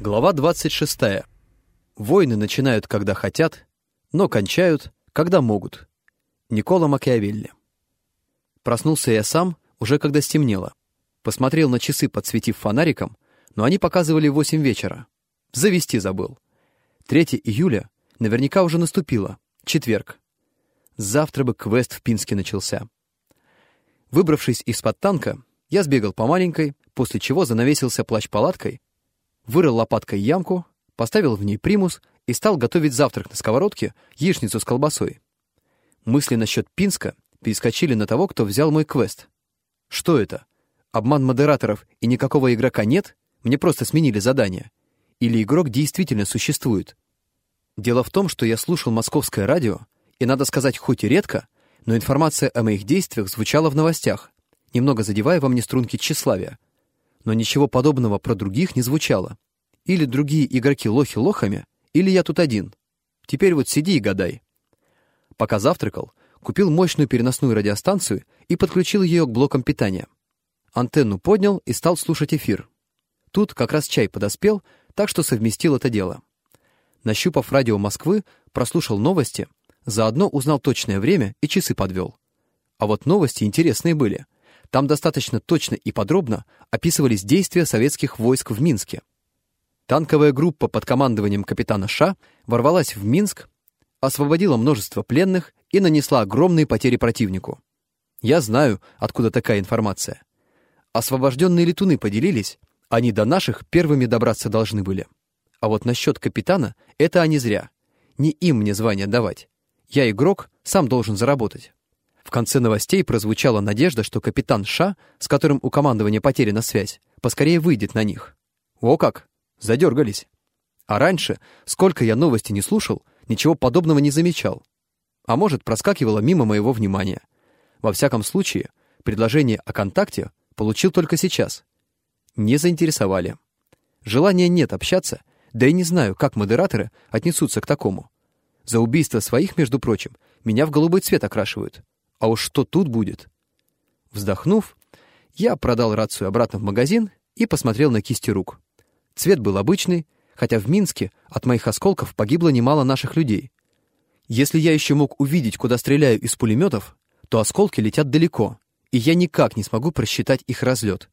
Глава 26. Войны начинают, когда хотят, но кончают, когда могут. Никола Макиавелли. Проснулся я сам, уже когда стемнело. Посмотрел на часы, подсветив фонариком, но они показывали 8 вечера. Завести забыл. 3 июля наверняка уже наступило. Четверг. Завтра бы квест в Пинске начался. Выбравшись из-под танка, я сбегал по маленькой, после чего занавесился плащ-палаткой, вырыл лопаткой ямку, поставил в ней примус и стал готовить завтрак на сковородке, яичницу с колбасой. Мысли насчет Пинска перескочили на того, кто взял мой квест. Что это? Обман модераторов и никакого игрока нет? Мне просто сменили задание. Или игрок действительно существует? Дело в том, что я слушал московское радио, и, надо сказать, хоть и редко, но информация о моих действиях звучала в новостях, немного задевая во мне струнки тщеславия. Но ничего подобного про других не звучало. Или другие игроки лохи лохами, или я тут один. Теперь вот сиди и гадай. Пока завтракал, купил мощную переносную радиостанцию и подключил ее к блокам питания. Антенну поднял и стал слушать эфир. Тут как раз чай подоспел, так что совместил это дело. Нащупав радио Москвы, прослушал новости, заодно узнал точное время и часы подвел. А вот новости интересные были. Там достаточно точно и подробно описывались действия советских войск в Минске. Танковая группа под командованием капитана Ша ворвалась в Минск, освободила множество пленных и нанесла огромные потери противнику. Я знаю, откуда такая информация. Освобожденные летуны поделились, они до наших первыми добраться должны были. А вот насчет капитана — это они зря. Не им мне звание давать. Я игрок, сам должен заработать. В конце новостей прозвучала надежда, что капитан Ша, с которым у командования потеряна связь, поскорее выйдет на них. О как! Задергались. А раньше, сколько я новости не слушал, ничего подобного не замечал. А может, проскакивало мимо моего внимания. Во всяком случае, предложение о контакте получил только сейчас. Не заинтересовали. Желания нет общаться, да и не знаю, как модераторы отнесутся к такому. За убийство своих, между прочим, меня в голубой цвет окрашивают. А уж что тут будет? Вздохнув, я продал рацию обратно в магазин и посмотрел на кисти рук. Цвет был обычный, хотя в Минске от моих осколков погибло немало наших людей. Если я еще мог увидеть, куда стреляю из пулеметов, то осколки летят далеко, и я никак не смогу просчитать их разлет.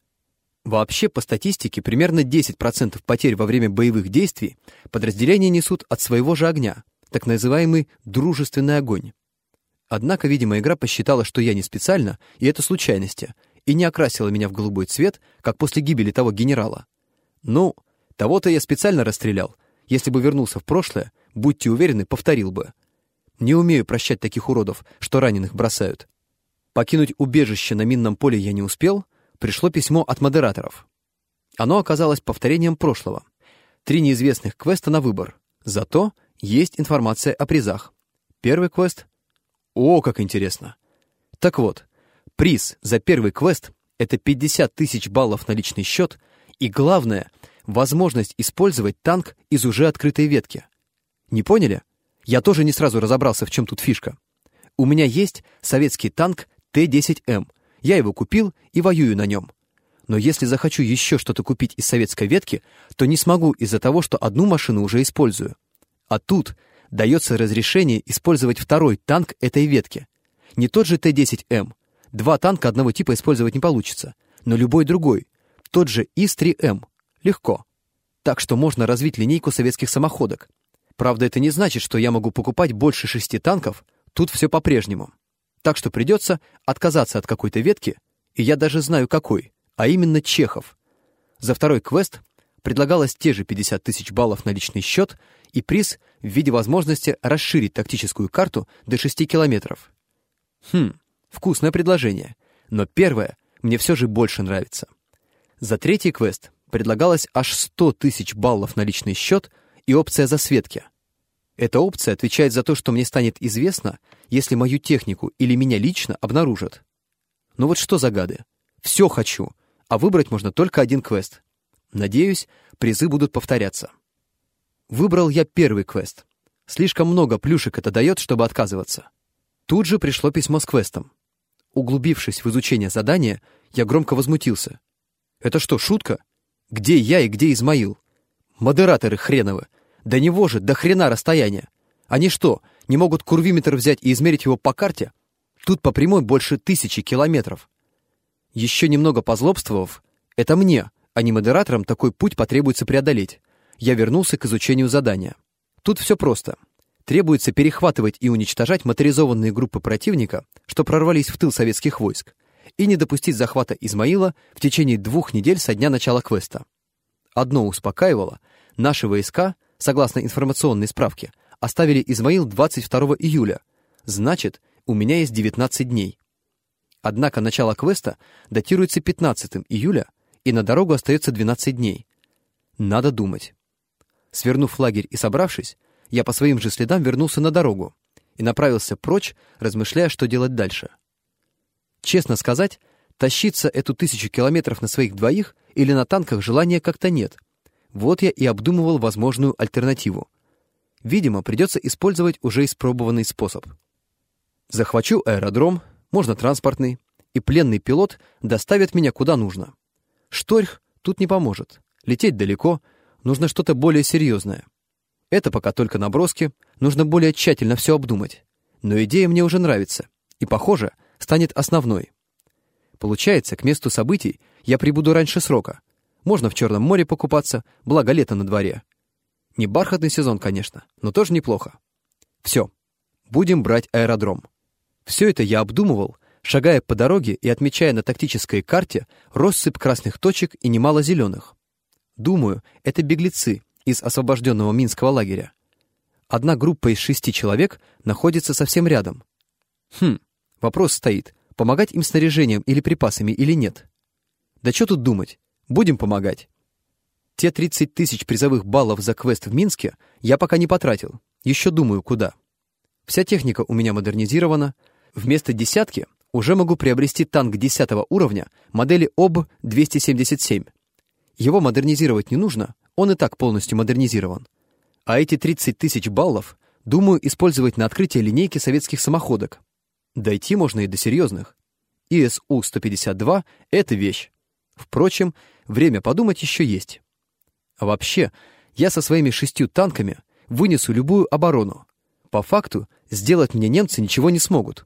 Вообще, по статистике, примерно 10% потерь во время боевых действий подразделения несут от своего же огня, так называемый «дружественный огонь». Однако, видимо, игра посчитала, что я не специально, и это случайности, и не окрасила меня в голубой цвет, как после гибели того генерала. Ну, того-то я специально расстрелял. Если бы вернулся в прошлое, будьте уверены, повторил бы. Не умею прощать таких уродов, что раненых бросают. Покинуть убежище на минном поле я не успел, пришло письмо от модераторов. Оно оказалось повторением прошлого. Три неизвестных квеста на выбор. Зато есть информация о призах. Первый квест... О, как интересно! Так вот, приз за первый квест — это 50 тысяч баллов на личный счет и, главное, возможность использовать танк из уже открытой ветки. Не поняли? Я тоже не сразу разобрался, в чем тут фишка. У меня есть советский танк Т-10М. Я его купил и воюю на нем. Но если захочу еще что-то купить из советской ветки, то не смогу из-за того, что одну машину уже использую. А тут дается разрешение использовать второй танк этой ветки. Не тот же Т-10М. Два танка одного типа использовать не получится, но любой другой. Тот же ИС-3М. Легко. Так что можно развить линейку советских самоходок. Правда, это не значит, что я могу покупать больше шести танков, тут все по-прежнему. Так что придется отказаться от какой-то ветки, и я даже знаю какой, а именно Чехов. За второй квест предлагалось те же 50 тысяч баллов на личный счет и приз в виде возможности расширить тактическую карту до 6 километров. Хм, вкусное предложение, но первое мне все же больше нравится. За третий квест предлагалось аж 100 тысяч баллов на личный счет — и опция засветки. Эта опция отвечает за то, что мне станет известно, если мою технику или меня лично обнаружат. Ну вот что за гады? Все хочу, а выбрать можно только один квест. Надеюсь, призы будут повторяться. Выбрал я первый квест. Слишком много плюшек это дает, чтобы отказываться. Тут же пришло письмо с квестом. Углубившись в изучение задания, я громко возмутился. «Это что, шутка? Где я и где Измаил? Модераторы хреновы. До него же до хрена расстояние. Они что, не могут курвиметр взять и измерить его по карте? Тут по прямой больше тысячи километров. Еще немного позлобствовав, это мне, а не модераторам, такой путь потребуется преодолеть. Я вернулся к изучению задания. Тут все просто. Требуется перехватывать и уничтожать моторизованные группы противника, что прорвались в тыл советских войск, и не допустить захвата Измаила в течение двух недель со дня начала квеста. Одно успокаивало. Наши войска, согласно информационной справке, оставили Измаил 22 июля. Значит, у меня есть 19 дней. Однако начало квеста датируется 15 июля, и на дорогу остается 12 дней. Надо думать. Свернув лагерь и собравшись, я по своим же следам вернулся на дорогу и направился прочь, размышляя, что делать дальше. Честно сказать, тащиться эту тысячу километров на своих двоих или на танках желания как-то нет. Вот я и обдумывал возможную альтернативу. Видимо, придется использовать уже испробованный способ. Захвачу аэродром, можно транспортный, и пленный пилот доставит меня куда нужно. Шторх тут не поможет. Лететь далеко, нужно что-то более серьезное. Это пока только наброски, нужно более тщательно все обдумать. Но идея мне уже нравится, и, похоже, станет основной. Получается, к месту событий я прибуду раньше срока. Можно в Черном море покупаться, благо лето на дворе. Не бархатный сезон, конечно, но тоже неплохо. Все, будем брать аэродром. Все это я обдумывал, шагая по дороге и отмечая на тактической карте россыпь красных точек и немало зеленых. Думаю, это беглецы из освобожденного Минского лагеря. Одна группа из шести человек находится совсем рядом. Хм, вопрос стоит, помогать им снаряжением или припасами или нет. Да что тут думать, будем помогать. Те 30 тысяч призовых баллов за квест в Минске я пока не потратил, еще думаю, куда. Вся техника у меня модернизирована, вместо десятки уже могу приобрести танк 10 уровня модели ОБ-277. Его модернизировать не нужно, он и так полностью модернизирован. А эти 30 тысяч баллов, думаю, использовать на открытие линейки советских самоходок. Дойти можно и до серьезных. ИСУ-152 — это вещь. Впрочем, время подумать еще есть. А вообще, я со своими шестью танками вынесу любую оборону. По факту, сделать мне немцы ничего не смогут.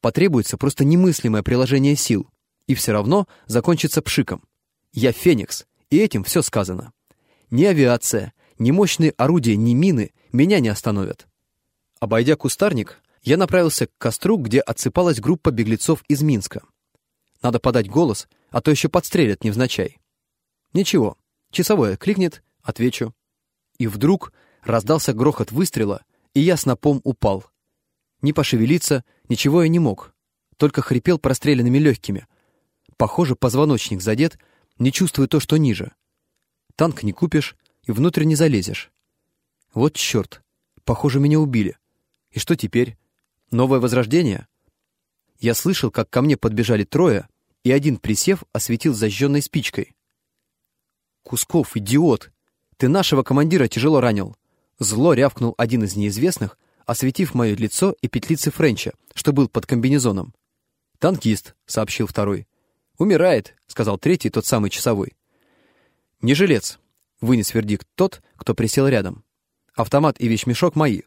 Потребуется просто немыслимое приложение сил. И все равно закончится пшиком. Я Феникс, и этим все сказано. Ни авиация, ни мощные орудия, ни мины меня не остановят. Обойдя кустарник, я направился к костру, где отсыпалась группа беглецов из Минска. Надо подать голос, а то еще подстрелят невзначай. Ничего, часовой кликнет, отвечу. И вдруг раздался грохот выстрела, и я снопом упал. Не пошевелиться, ничего я не мог, только хрипел простреленными легкими. Похоже, позвоночник задет, не чувствую то, что ниже. Танк не купишь и внутрь не залезешь. Вот черт, похоже, меня убили. И что теперь? Новое возрождение? Я слышал, как ко мне подбежали трое, и один, присев, осветил зажженной спичкой. «Кусков, идиот! Ты нашего командира тяжело ранил!» Зло рявкнул один из неизвестных, осветив мое лицо и петлицы Френча, что был под комбинезоном. «Танкист», — сообщил второй. «Умирает», — сказал третий, тот самый часовой. «Не жилец», — вынес вердикт тот, кто присел рядом. «Автомат и вещмешок мои.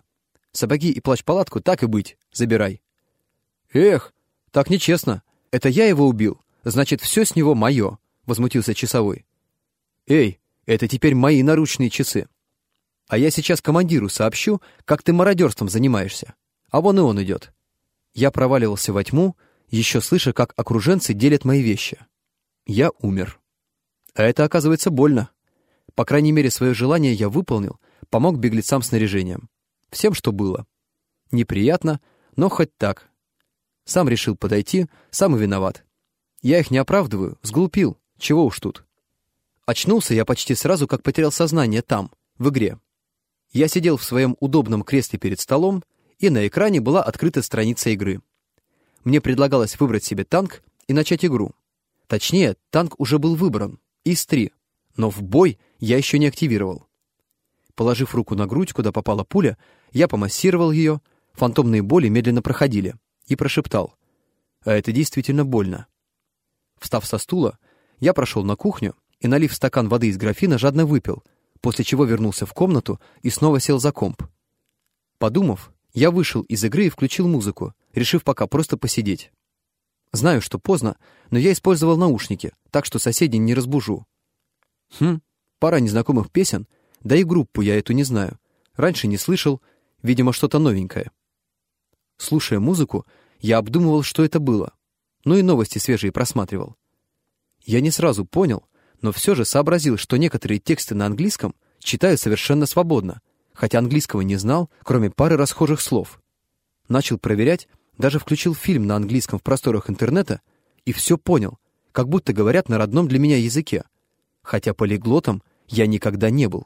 Сапоги и плащ-палатку так и быть, забирай». «Эх, так нечестно. Это я его убил, значит, все с него мое», — возмутился часовой. «Эй, это теперь мои наручные часы. А я сейчас командиру сообщу, как ты мародерством занимаешься. А вон и он идет». Я проваливался во тьму, еще слыша, как окруженцы делят мои вещи. Я умер. А это, оказывается, больно. По крайней мере, свое желание я выполнил, помог беглецам снаряжением. Всем, что было. Неприятно, но хоть так. Сам решил подойти, сам и виноват. Я их не оправдываю, сглупил, чего уж тут. Очнулся я почти сразу, как потерял сознание там, в игре. Я сидел в своем удобном кресле перед столом, и на экране была открыта страница игры. Мне предлагалось выбрать себе танк и начать игру. Точнее, танк уже был выбран, ИС-3, но в бой я еще не активировал. Положив руку на грудь, куда попала пуля, я помассировал ее, фантомные боли медленно проходили, и прошептал. А это действительно больно. Встав со стула, я прошел на кухню и, налив стакан воды из графина, жадно выпил, после чего вернулся в комнату и снова сел за комп. Подумав, я вышел из игры и включил музыку, решив пока просто посидеть. Знаю, что поздно, но я использовал наушники, так что соседей не разбужу. Хм, пара незнакомых песен, да и группу я эту не знаю. Раньше не слышал, видимо, что-то новенькое. Слушая музыку, я обдумывал, что это было. Ну и новости свежие просматривал. Я не сразу понял, но все же сообразил, что некоторые тексты на английском читаю совершенно свободно, хотя английского не знал, кроме пары расхожих слов. Начал проверять, даже включил фильм на английском в просторах интернета и все понял, как будто говорят на родном для меня языке, хотя полиглотом я никогда не был.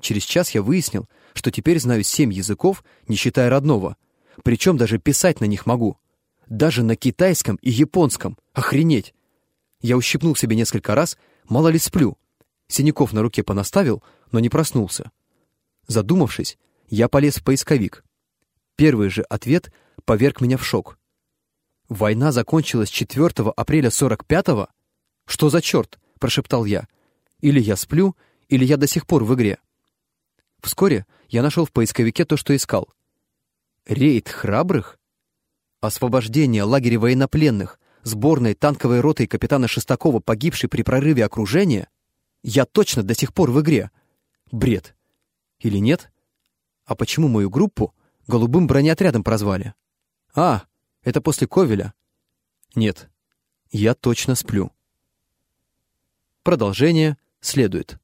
Через час я выяснил, что теперь знаю семь языков, не считая родного, причем даже писать на них могу. Даже на китайском и японском. Охренеть! Я ущипнул себе несколько раз, мало ли сплю. Синяков на руке понаставил, но не проснулся. Задумавшись, я полез в поисковик. Первый же ответ поверг меня в шок. «Война закончилась 4 апреля 45-го? Что за черт?» — прошептал я. «Или я сплю, или я до сих пор в игре». Вскоре я нашел в поисковике то, что искал. Рейд храбрых? Освобождение лагеря военнопленных, сборной танковой ротой капитана Шестакова, погибшей при прорыве окружения? Я точно до сих пор в игре. Бред. Или нет? А почему мою группу голубым бронеотрядом прозвали? А, это после Ковеля. Нет, я точно сплю. Продолжение следует.